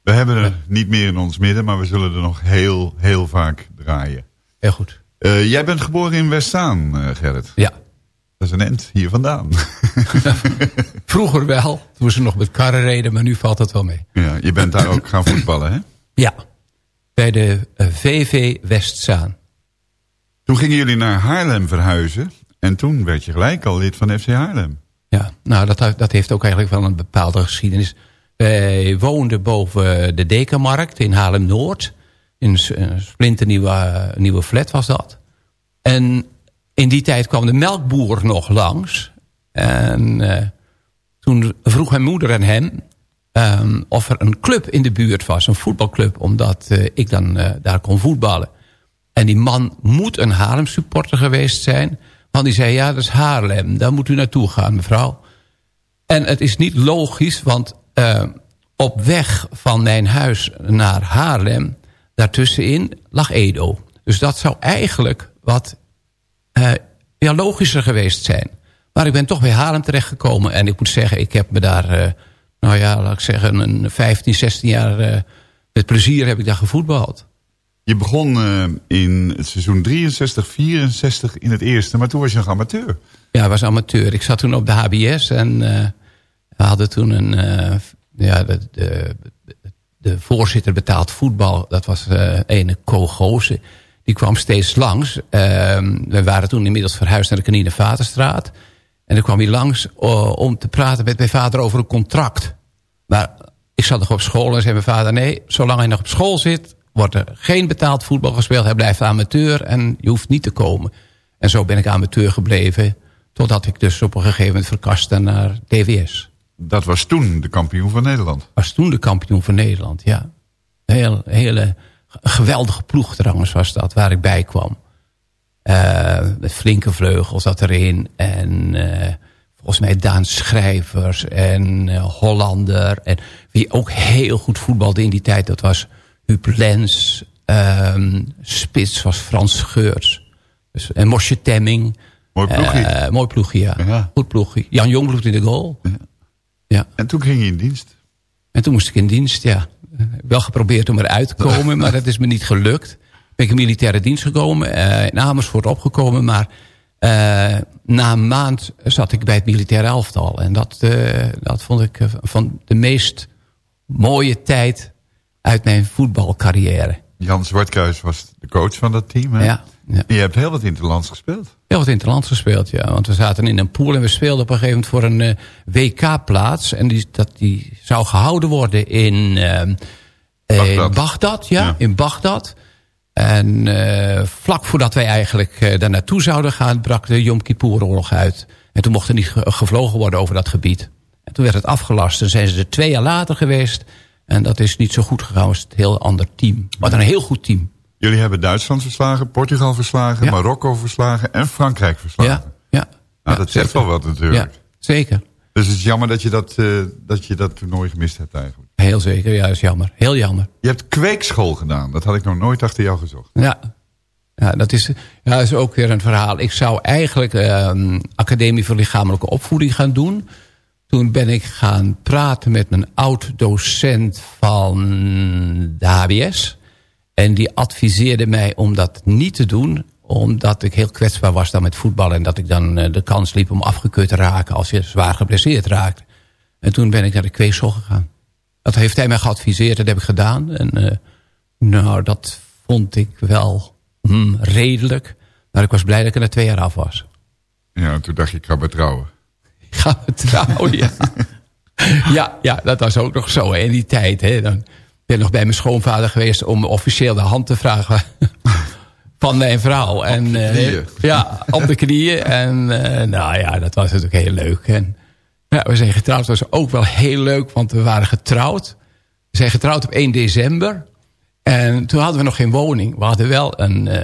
We hebben er niet meer in ons midden, maar we zullen er nog heel, heel vaak draaien. Heel goed. Uh, jij bent geboren in Westzaan, uh, Gerrit. Ja. Dat is een end hier vandaan. Vroeger wel, toen ze nog met karren reden, maar nu valt het wel mee. Ja, je bent daar ook gaan voetballen, hè? Ja, bij de uh, VV Westzaan. Toen gingen jullie naar Haarlem verhuizen en toen werd je gelijk al lid van FC Haarlem. Ja, nou dat, dat heeft ook eigenlijk wel een bepaalde geschiedenis. Wij woonden boven de Dekenmarkt in Haarlem-Noord. In een splinternieuwe nieuwe flat was dat. En in die tijd kwam de melkboer nog langs. En uh, toen vroeg mijn moeder en hem... Um, of er een club in de buurt was, een voetbalclub... omdat uh, ik dan uh, daar kon voetballen. En die man moet een Haarlem supporter geweest zijn... want die zei, ja, dat is Haarlem, daar moet u naartoe gaan, mevrouw. En het is niet logisch, want op weg van mijn huis naar Haarlem... daartussenin lag Edo. Dus dat zou eigenlijk wat ja, logischer geweest zijn. Maar ik ben toch bij Haarlem terechtgekomen. En ik moet zeggen, ik heb me daar... Uh, nou ja, laat ik zeggen, een 15, 16 jaar... met plezier heb ik daar gevoetbald. Je begon in het seizoen 63, 64 in het eerste. Maar toen was je nog amateur. Ja, ik was amateur. Ik zat toen op de HBS en... We hadden toen een... Uh, ja, de, de, de, voorzitter betaald voetbal. Dat was ene Co Die kwam steeds langs. Uh, we waren toen inmiddels verhuisd naar de Kanine Vaterstraat. En dan kwam hij langs om te praten met mijn vader over een contract. Maar ik zat nog op school en zei mijn vader... nee, zolang hij nog op school zit... wordt er geen betaald voetbal gespeeld. Hij blijft amateur en je hoeft niet te komen. En zo ben ik amateur gebleven... totdat ik dus op een gegeven moment verkaste naar DWS. Dat was toen de kampioen van Nederland. Was toen de kampioen van Nederland, ja. Heel, hele geweldige ploeg trouwens was dat, waar ik bij kwam. Uh, met flinke vleugels zat erin. En uh, volgens mij Daan Schrijvers en uh, Hollander. En wie ook heel goed voetbalde in die tijd, dat was Huub Lens. Um, Spits was Frans Geurts. Dus, en Mosje Temming. Mooi ploegje. mooi ploegje, ja. ja. Goed ploegje. Jan Jongbloed in de goal. Ja. Ja. En toen ging je in dienst? En toen moest ik in dienst, ja. Wel geprobeerd om eruit te komen, maar dat is me niet gelukt. Ben ik in militaire dienst gekomen, uh, in Amersfoort opgekomen. Maar uh, na een maand zat ik bij het militaire elftal. En dat, dat vond ik van de meest mooie tijd uit mijn voetbalcarrière. Jan Zwartkruis was de coach van dat team, hè? Ja. Ja. Je hebt heel wat interlands gespeeld. Heel wat interlands gespeeld, ja. Want we zaten in een pool en we speelden op een gegeven moment voor een uh, WK-plaats. En die, dat, die zou gehouden worden in uh, Bagdad. Ja, ja, in Bagdad. En uh, vlak voordat wij eigenlijk daar naartoe zouden gaan... brak de Yom Kippur-oorlog uit. En toen mocht er niet gevlogen worden over dat gebied. En toen werd het afgelast. En zijn ze er twee jaar later geweest. En dat is niet zo goed gegaan het heel ander team. Maar een heel goed team. Jullie hebben Duitsland verslagen, Portugal verslagen, ja. Marokko verslagen en Frankrijk verslagen. Ja, ja. Nou, dat zegt wel wat natuurlijk. Ja, zeker. Dus het is jammer dat je dat, uh, dat je dat toernooi gemist hebt eigenlijk. Heel zeker, ja, dat is jammer. Heel jammer. Je hebt kweekschool gedaan. Dat had ik nog nooit achter jou gezocht. Ja, ja dat, is, ja, dat is ook weer een verhaal. Ik zou eigenlijk uh, Academie voor Lichamelijke Opvoeding gaan doen. Toen ben ik gaan praten met mijn oud-docent van de HBS... En die adviseerde mij om dat niet te doen omdat ik heel kwetsbaar was dan met voetbal... en dat ik dan uh, de kans liep om afgekeurd te raken... als je zwaar geblesseerd raakt. En toen ben ik naar de kweekschool gegaan. Dat heeft hij mij geadviseerd, dat heb ik gedaan. En uh, nou, dat vond ik wel hmm, redelijk. Maar ik was blij dat ik er na twee jaar af was. Ja, toen dacht je, ik ga bij trouwen. Ik ga bij trouwen, ja. ja. Ja, dat was ook nog zo hè, in die tijd. Hè. Dan ben nog bij mijn schoonvader geweest om officieel de hand te vragen van mijn vrouw. En, uh, ja, op de knieën. En uh, nou ja, dat was natuurlijk heel leuk. En ja, we zijn getrouwd. Dat was ook wel heel leuk, want we waren getrouwd. We zijn getrouwd op 1 december. En toen hadden we nog geen woning. We hadden wel een, uh,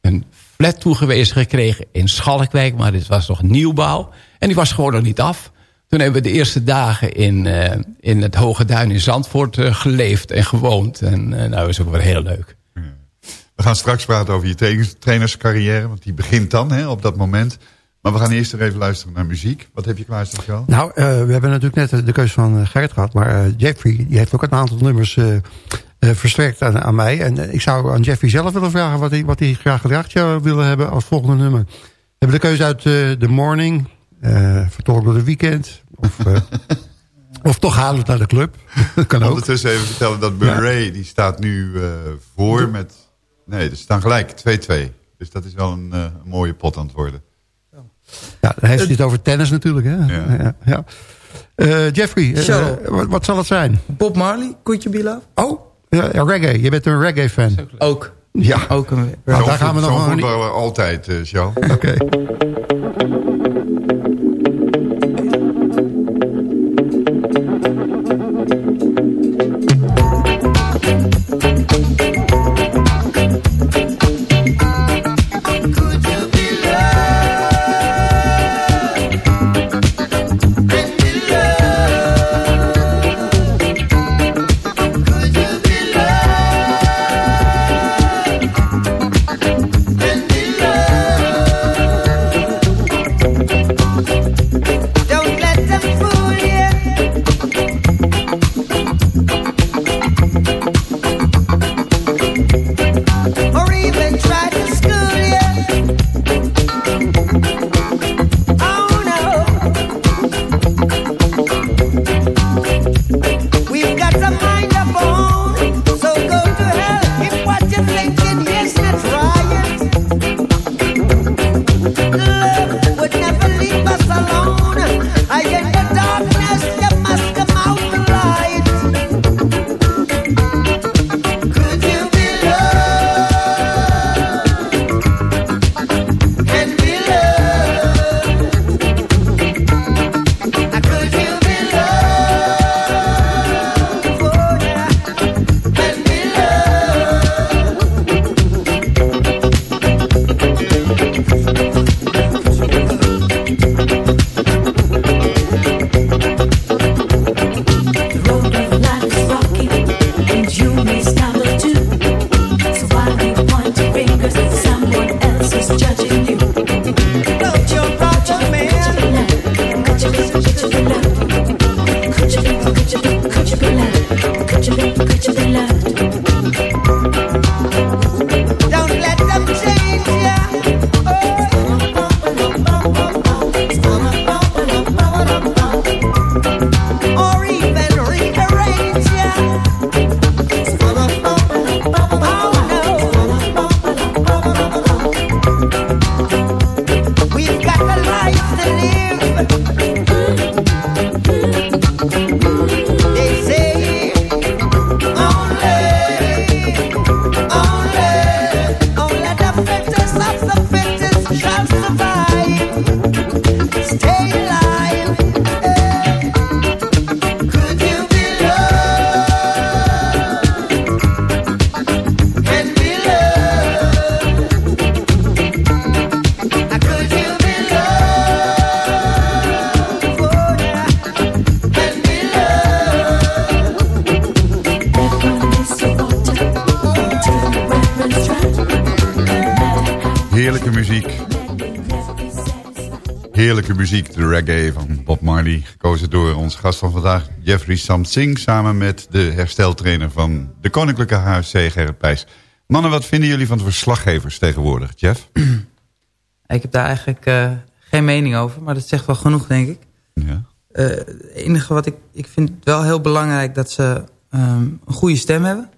een flat toegewezen gekregen in Schalkwijk. Maar dit was nog nieuwbouw. En die was gewoon nog niet af. Toen hebben we de eerste dagen in, uh, in het Hoge Duin in Zandvoort uh, geleefd en gewoond. En uh, nou, dat was ook wel heel leuk. We gaan straks praten over je trainerscarrière. Want die begint dan hè, op dat moment. Maar we gaan eerst nog even luisteren naar muziek. Wat heb je klaarstaan, Charles? Nou, we hebben natuurlijk net de keuze van Gerrit gehad. Maar Jeffrey die heeft ook een aantal nummers verstrekt aan, aan, mij. En ik zou aan Jeffrey zelf willen vragen wat hij, wat hij graag gedrag zou willen hebben als volgende nummer. We hebben de keuze uit The Morning, uh, vertolkt door de weekend. Of, uh, of toch halen we het naar de club. kan ook. Ondertussen even vertellen dat Murray, die staat nu uh, voor met... Nee, ze staan gelijk, 2-2. Dus dat is wel een, een, mooie pot aan het worden. Ja, dan heeft het over tennis natuurlijk. Hè? Ja. ja, ja. Jeffrey, wat, wat, zal het zijn? Bob Marley, Could You Be Love? Oh, ja, reggae. Je bent een reggae-fan. Ook. Ja. Ook een... Nou, daar gaan we nog een... altijd, uh. Oké. Okay. Yeah. Heerlijke muziek, de reggae van Bob Marley. Gekozen door onze gast van vandaag, Jeffrey Samsing... samen met de hersteltrainer van de Koninklijke HFC, Gerrit Pijs. Mannen, wat vinden jullie van de verslaggevers tegenwoordig, Jeff? Ik heb daar eigenlijk uh, geen mening over, maar dat zegt wel genoeg, denk ik. Ja. Uh, het enige wat ik... Ik vind het wel heel belangrijk dat ze um, een goede stem hebben.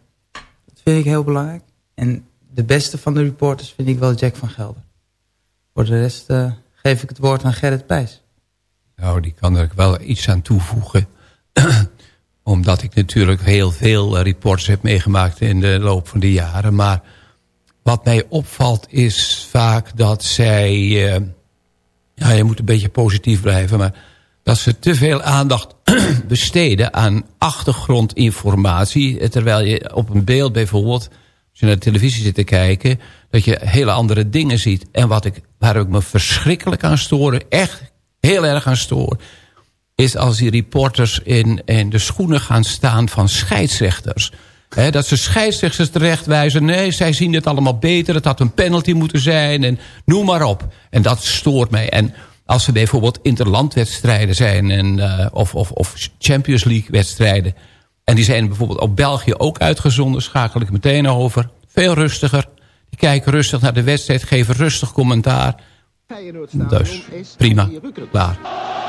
Dat vind ik heel belangrijk. En de beste van de reporters vind ik wel Jack van Gelder. Voor de rest uh, geef ik het woord aan Gerrit Pijs. Nou, die kan er wel iets aan toevoegen. Omdat ik natuurlijk heel veel reporters heb meegemaakt in de loop van de jaren. Maar wat mij opvalt is vaak dat zij... Uh, ja, je moet een beetje positief blijven, maar dat ze te veel aandacht besteden aan achtergrondinformatie. Terwijl je op een beeld bijvoorbeeld, als je naar de televisie zit te kijken... dat je hele andere dingen ziet. En wat ik, waar ik me verschrikkelijk aan storen, echt heel erg aan stoor... is als die reporters in, in de schoenen gaan staan van scheidsrechters... dat ze scheidsrechters terechtwijzen. Nee, zij zien het allemaal beter. Het had een penalty moeten zijn. En noem maar op. En dat stoort mij. En als er bijvoorbeeld interlandwedstrijden zijn... En, uh, of, of, of Champions League wedstrijden... en die zijn bijvoorbeeld op België ook uitgezonden... schakel ik meteen over. Veel rustiger. Kijken rustig naar de wedstrijd, geven rustig commentaar... Dus, prima, klaar.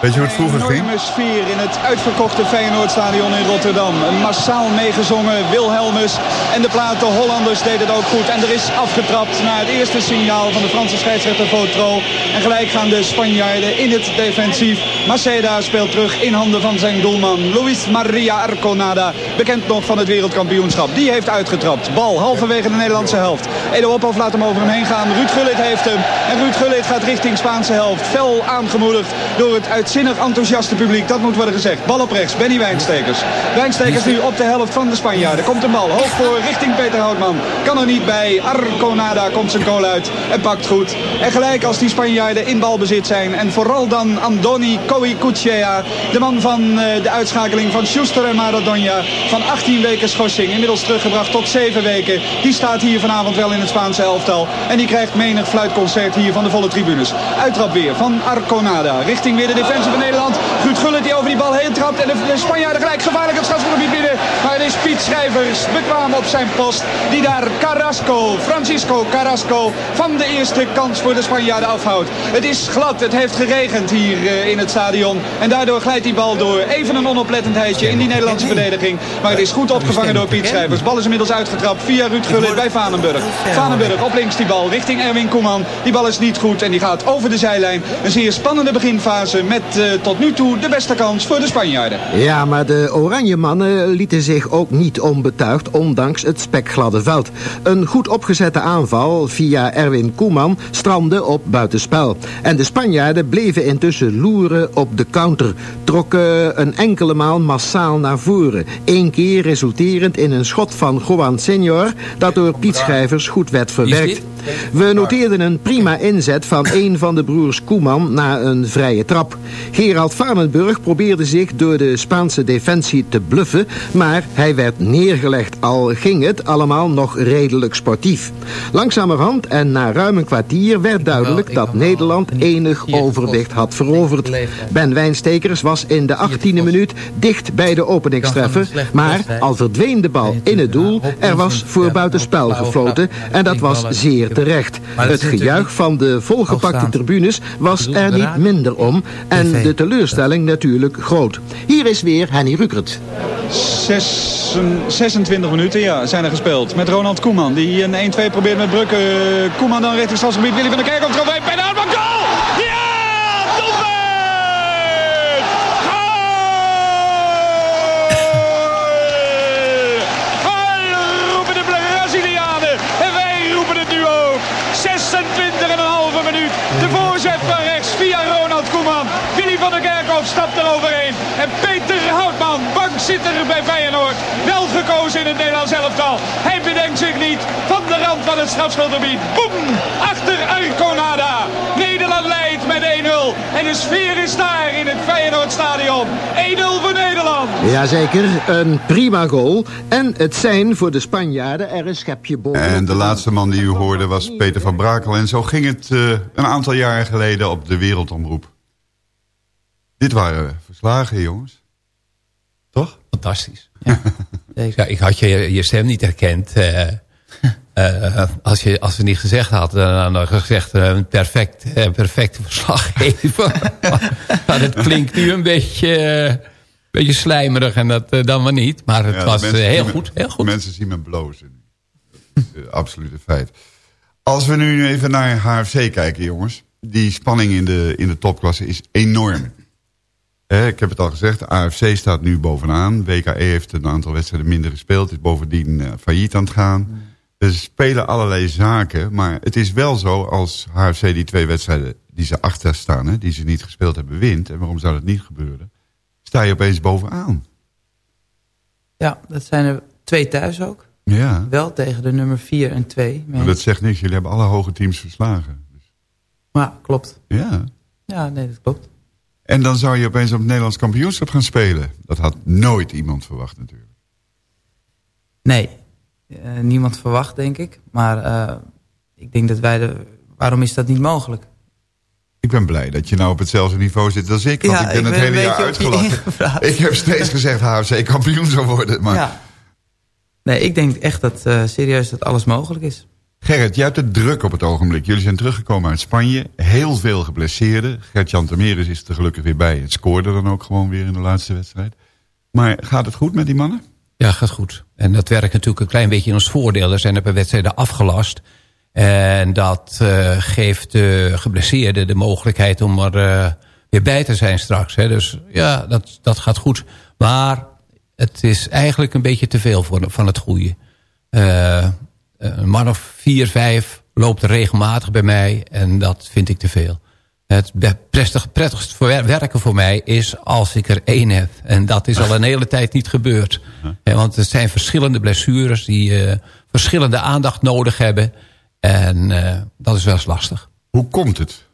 Weet je hoe het vroeger ging? Een sfeer in het uitverkochte Feyenoordstadion in Rotterdam. Massaal meegezongen, Wilhelmus en de platen Hollanders deden het ook goed. En er is afgetrapt naar het eerste signaal van de Franse scheidsrechter Votro. En gelijk gaan de Spanjaarden in het defensief. Maceda speelt terug in handen van zijn doelman Luis Maria Arconada. Bekend nog van het wereldkampioenschap. Die heeft uitgetrapt. Bal halverwege de Nederlandse helft. Edo Ophoff laat hem over hem heen gaan. Ruud Gullit heeft hem. En Ruud Gullit gaat richting Spaanse helft. Fel aangemoedigd door het uitzinnig enthousiaste publiek. Dat moet worden gezegd. Bal op rechts. Benny Wijnstekers. Wijnstekers nu op de helft van de Spanjaarden. Komt een bal hoog voor richting Peter Houtman. Kan er niet bij. Arconada komt zijn goal uit. En pakt goed. En gelijk als die Spanjaarden in balbezit zijn. En vooral dan Andoni Coicuchea. De man van eh, de uitschakeling van Schuster en Maradona. Van 18 weken schorsing. Inmiddels teruggebracht tot 7 weken. Die staat hier vanavond wel in het Spaanse elftal. En die krijgt menig fluitconcert hier van de volle tribune. Uittrap weer van Arconada. Richting weer de defensie van Nederland. Ruud Gullit die over die bal heen trapt. En de, de Spanjaarden gelijk gevaarlijk het strafgebied binnen. Maar het is Piet Schrijvers bekwaam op zijn post. Die daar Carrasco, Francisco Carrasco van de eerste kans voor de Spanjaarden afhoudt. Het is glad. Het heeft geregend hier uh, in het stadion. En daardoor glijdt die bal door. Even een onoplettendheidje in die Nederlandse verdediging. Maar het is goed opgevangen door Piet Schrijvers. Bal is inmiddels uitgetrapt via Ruud Gullit bij Vanenburg. Vanenburg op links die bal richting Erwin Koeman. Die bal is niet goed en die gaat gaat over de zijlijn. Een zeer spannende beginfase met uh, tot nu toe de beste kans voor de Spanjaarden. Ja, maar de oranje mannen lieten zich ook niet onbetuigd, ondanks het spekgladde veld. Een goed opgezette aanval via Erwin Koeman strandde op buitenspel. En de Spanjaarden bleven intussen loeren op de counter. Trokken een enkele maal massaal naar voren. Eén keer resulterend in een schot van Juan Senior... dat door Piet Schrijvers goed werd verwerkt. We noteerden een prima inzet van een van de broers Koeman na een vrije trap. Gerald Vanenburg probeerde zich door de Spaanse defensie te bluffen, maar hij werd neergelegd, al ging het allemaal nog redelijk sportief. Langzamerhand en na ruim een kwartier werd duidelijk dat Nederland enig overwicht had veroverd. Ben Wijnstekers was in de 18e minuut dicht bij de openingstreffer, maar al verdween de bal in het doel, er was voor buitenspel gefloten en dat was zeer terecht. Het gejuich van de volgepakte tribunes was er niet minder om. En de teleurstelling natuurlijk groot. Hier is weer Henny Rukert. 26 minuten ja, zijn er gespeeld. Met Ronald Koeman. Die een 1-2 probeert met Brukken. Koeman dan richting stadsgebied. Willy van der Kerkhoff trofee. Bij de aanbak. Goal! Willy van der Kerkhoff stapt eroverheen. En Peter Houtman, bankzitter bij Feyenoord. Wel gekozen in het Nederlands elftal. Hij bedenkt zich niet. Van de rand van het strafschulderbied. Boem! Achter Arconada. Nederland leidt met 1-0. En de sfeer is daar in het Feyenoordstadion. 1-0 voor Nederland. Jazeker, een prima goal. En het zijn voor de Spanjaarden er een schepje boven. En de laatste man die u hoorde was Peter van Brakel. En zo ging het uh, een aantal jaren geleden op de Wereldomroep. Dit waren verslagen, jongens. Toch? Fantastisch. Ja, ja ik had je, je stem niet herkend. Uh, uh, als, je, als ze niet gezegd had, dan had ik gezegd een perfect, uh, perfecte verslaggever. maar het klinkt nu een beetje, beetje slijmerig en dat dan maar niet. Maar het ja, was heel goed, heel goed. Mensen zien me blozen. absolute, absolute feit. Als we nu even naar HFC kijken, jongens. Die spanning in de, in de topklasse is enorm. Eh, ik heb het al gezegd, AFC staat nu bovenaan. WKE heeft een aantal wedstrijden minder gespeeld. Is bovendien uh, failliet aan het gaan. Er spelen allerlei zaken. Maar het is wel zo als HFC die twee wedstrijden die ze achter staan... Hè, die ze niet gespeeld hebben, wint. En waarom zou dat niet gebeuren? Sta je opeens bovenaan. Ja, dat zijn er twee thuis ook. Ja. Wel tegen de nummer 4 en 2. Maar dat zegt niks. Jullie hebben alle hoge teams verslagen. Dus. Maar klopt. Ja. Ja, nee, dat klopt. En dan zou je opeens op het Nederlands kampioenschap gaan spelen. Dat had nooit iemand verwacht natuurlijk. Nee, uh, niemand verwacht denk ik. Maar uh, ik denk dat wij de... Waarom is dat niet mogelijk? Ik ben blij dat je nou op hetzelfde niveau zit als ik. Want ja, ik ben ik het hele jaar uitgelachen. Ik heb steeds gezegd HFC kampioen zou worden. Maar... Ja. Nee, ik denk echt dat uh, serieus dat alles mogelijk is. Gerrit, jij hebt het druk op het ogenblik. Jullie zijn teruggekomen uit Spanje. Heel veel geblesseerden. Gert-Jan Termeres is er gelukkig weer bij. En scoorde dan ook gewoon weer in de laatste wedstrijd. Maar gaat het goed met die mannen? Ja, gaat goed. En dat werkt natuurlijk een klein beetje in ons voordeel. Er zijn een paar wedstrijden afgelast. En dat uh, geeft de geblesseerden de mogelijkheid om er uh, weer bij te zijn straks. Hè. Dus ja, dat, dat gaat goed. Maar het is eigenlijk een beetje te veel voor, van het goede. Uh, een man of vier, vijf loopt regelmatig bij mij en dat vind ik te veel. Het prettig, prettigst voor werken voor mij is als ik er één heb. En dat is al een hele tijd niet gebeurd. Ja, want het zijn verschillende blessures die uh, verschillende aandacht nodig hebben. En uh, dat is wel eens lastig. Hoe komt het?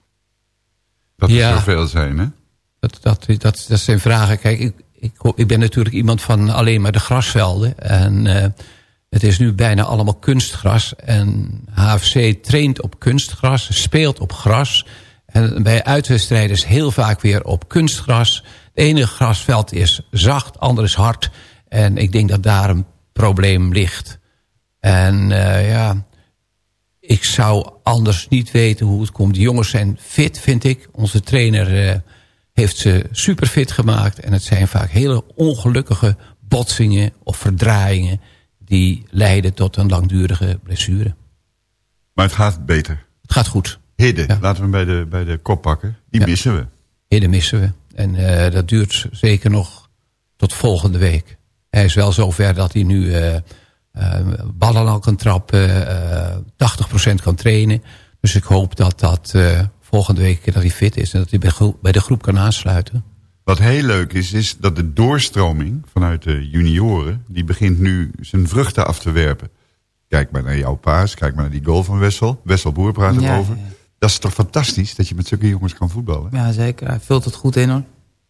Dat er ja, zoveel zijn, hè? Dat, dat, dat, dat zijn vragen. Kijk, ik, ik, ik ben natuurlijk iemand van alleen maar de grasvelden. En uh, het is nu bijna allemaal kunstgras. En HFC traint op kunstgras, speelt op gras. En bij uitwedstrijden heel vaak weer op kunstgras. Het ene grasveld is zacht, ander is hard. En ik denk dat daar een probleem ligt. En uh, ja, ik zou anders niet weten hoe het komt. De jongens zijn fit, vind ik. Onze trainer uh, heeft ze super fit gemaakt. En het zijn vaak hele ongelukkige botsingen of verdraaiingen... die leiden tot een langdurige blessure. Maar het gaat beter? Het gaat goed. Hidde, ja. laten we hem bij de, bij de kop pakken. Die ja. missen we. Hidde missen we. En uh, dat duurt zeker nog tot volgende week. Hij is wel zover dat hij nu... Uh, uh, ballen al kan trappen, uh, 80% kan trainen. Dus ik hoop dat dat volgende week dat hij fit is en dat hij bij de groep kan aansluiten. Wat heel leuk is, is dat de doorstroming vanuit de junioren... die begint nu zijn vruchten af te werpen. Kijk maar naar jouw paas, kijk maar naar die goal van Wessel. Wessel Boer praat erover. Ja. Dat is toch fantastisch dat je met zulke jongens kan voetballen? Ja, zeker. Hij vult het goed in hoor.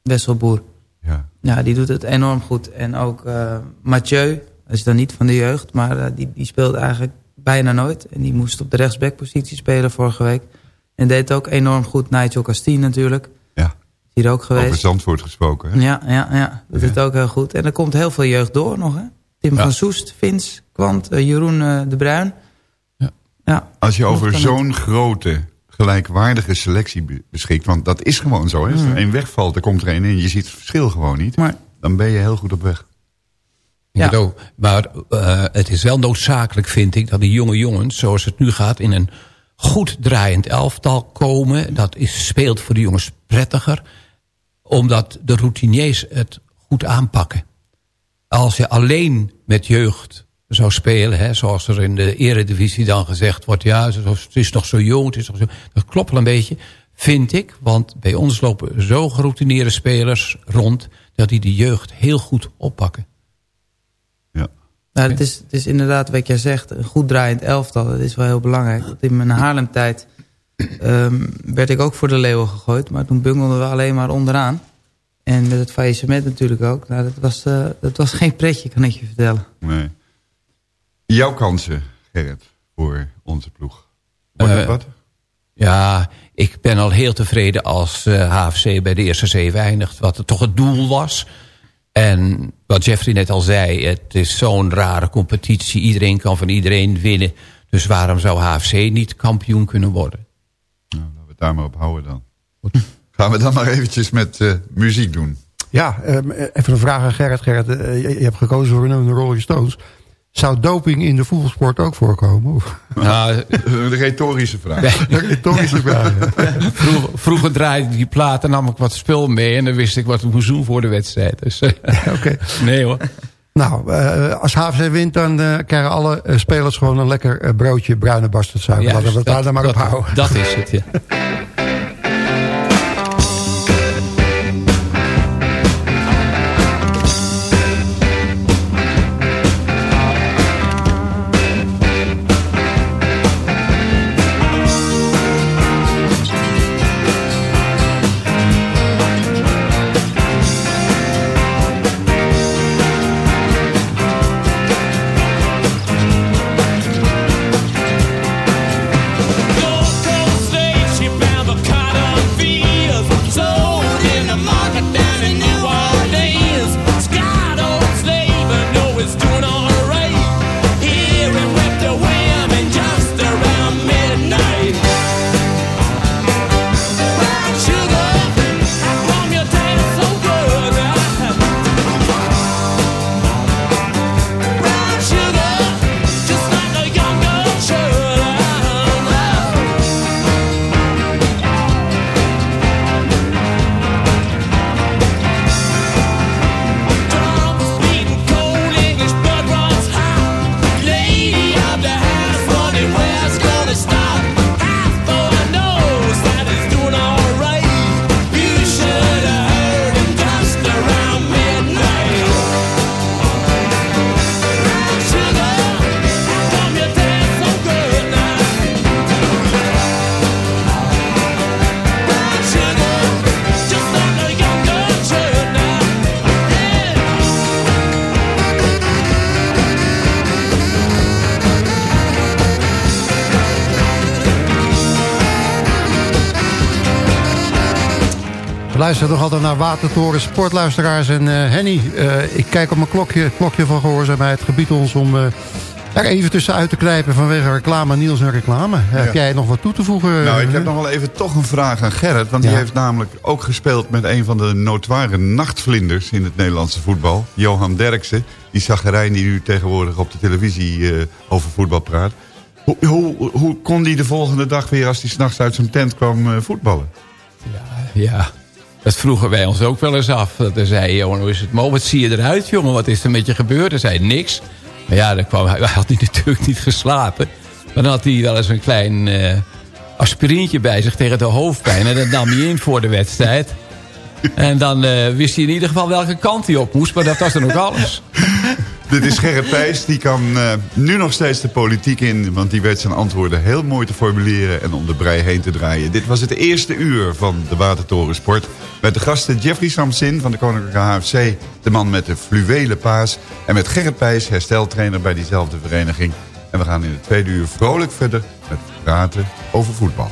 Wessel Boer. Ja. ja, die doet het enorm goed. En ook uh, Mathieu, dat is dan niet van de jeugd, maar uh, die, die speelde eigenlijk bijna nooit. En die moest op de rechtsbackpositie spelen vorige week. En deed ook enorm goed. Nigel Castine natuurlijk. Ja. Hier ook geweest. Over Zandvoort gesproken. Hè? Ja, ja, ja, dat ja. is ook heel goed. En er komt heel veel jeugd door nog. Hè? Tim ja. van Soest, Vins, Kwant, uh, Jeroen uh, de Bruin. Ja. Ja. Als je over zo'n grote, gelijkwaardige selectie beschikt... want dat is gewoon zo. Hè? Als er mm. één wegvalt, dan komt er één in. Je ziet het verschil gewoon niet. Maar, dan ben je heel goed op weg. Ja. Bedoel, maar uh, het is wel noodzakelijk, vind ik, dat die jonge jongens, zoals het nu gaat, in een goed draaiend elftal komen. Dat is, speelt voor de jongens prettiger, omdat de routiniers het goed aanpakken. Als je alleen met jeugd zou spelen, hè, zoals er in de eredivisie dan gezegd wordt, ja, het is nog zo jong, het is nog zo, dat klopt wel een beetje, vind ik, want bij ons lopen zo geroutineerde spelers rond, dat die de jeugd heel goed oppakken. Nou, het, is, het is inderdaad wat jij zegt, een goed draaiend elftal. Dat is wel heel belangrijk. Want in mijn Haarlemtijd um, werd ik ook voor de leeuwen gegooid. Maar toen bungelden we alleen maar onderaan. En met het faillissement natuurlijk ook. Nou, dat, was, uh, dat was geen pretje, kan ik je vertellen. Nee. Jouw kansen, Gerrit, voor onze ploeg. Wordt uh, wat? Ja, ik ben al heel tevreden als uh, HFC bij de eerste zeven eindigt. Wat het toch het doel was... En wat Jeffrey net al zei, het is zo'n rare competitie. Iedereen kan van iedereen winnen. Dus waarom zou HFC niet kampioen kunnen worden? Daar maar op houden dan. Goed. Gaan we dan maar eventjes met uh, muziek doen. Ja, um, even een vraag aan Gerrit. Gerrit, uh, je, je, hebt gekozen voor een Rolling Stones. Zou doping in de voetbalsport ook voorkomen? Nou, een retorische vraag. Een retorische vraag. Vroeger, vroeger draaide ik die plaat en nam ik wat spul mee... en dan wist ik wat ik moest doen voor de wedstrijd. Dus, Oké. Nee hoor. Nou, uh, als HFC wint, dan uh, krijgen alle uh, spelers gewoon een lekker broodje bruine bastardsuiker. Laten we het daar dan maar dat, op houden. Dat is het, ja. luister nog altijd naar Watertoren Sportluisteraars. En uh, Henny, uh, ik kijk op mijn klokje, klokje van gehoorzaamheid. Het gebied ons om uh, er even tussenuit te knijpen vanwege reclame. Niels en reclame. Ja. Heb jij nog wat toe te voegen? Nou, ik heb nog wel even toch een vraag aan Gerrit. Want ja. die heeft namelijk ook gespeeld met een van de notoire nachtvlinders in het Nederlandse voetbal. Johan Derksen. Die zagerijn die nu tegenwoordig op de televisie over voetbal praat. Hoe, hoe, hoe kon die de volgende dag weer als hij s'nachts uit zijn tent kwam voetballen? Ja, ja. Dat vroegen wij ons ook wel eens af. Dat hij zei, jongen, hoe is het mogelijk? Wat zie je eruit, jongen? Wat is er met je gebeurd? Hij zei, niks. Maar ja, dan kwam, hij had hij natuurlijk niet geslapen. Maar dan had hij wel eens een klein uh, aspirintje bij zich tegen de hoofdpijn. En dat nam hij in voor de wedstrijd. En dan uh, wist hij in ieder geval welke kant hij op moest. Maar dat was dan ook alles. Dit is Gerrit Pijs. Die kan uh, nu nog steeds de politiek in. Want die weet zijn antwoorden heel mooi te formuleren en om de brei heen te draaien. Dit was het eerste uur van de Watertorensport. Met de gasten Jeffrey Samsin van de Koninklijke HFC. De man met de fluwelen paas. En met Gerrit Pijs, hersteltrainer bij diezelfde vereniging. En we gaan in het tweede uur vrolijk verder met praten over voetbal.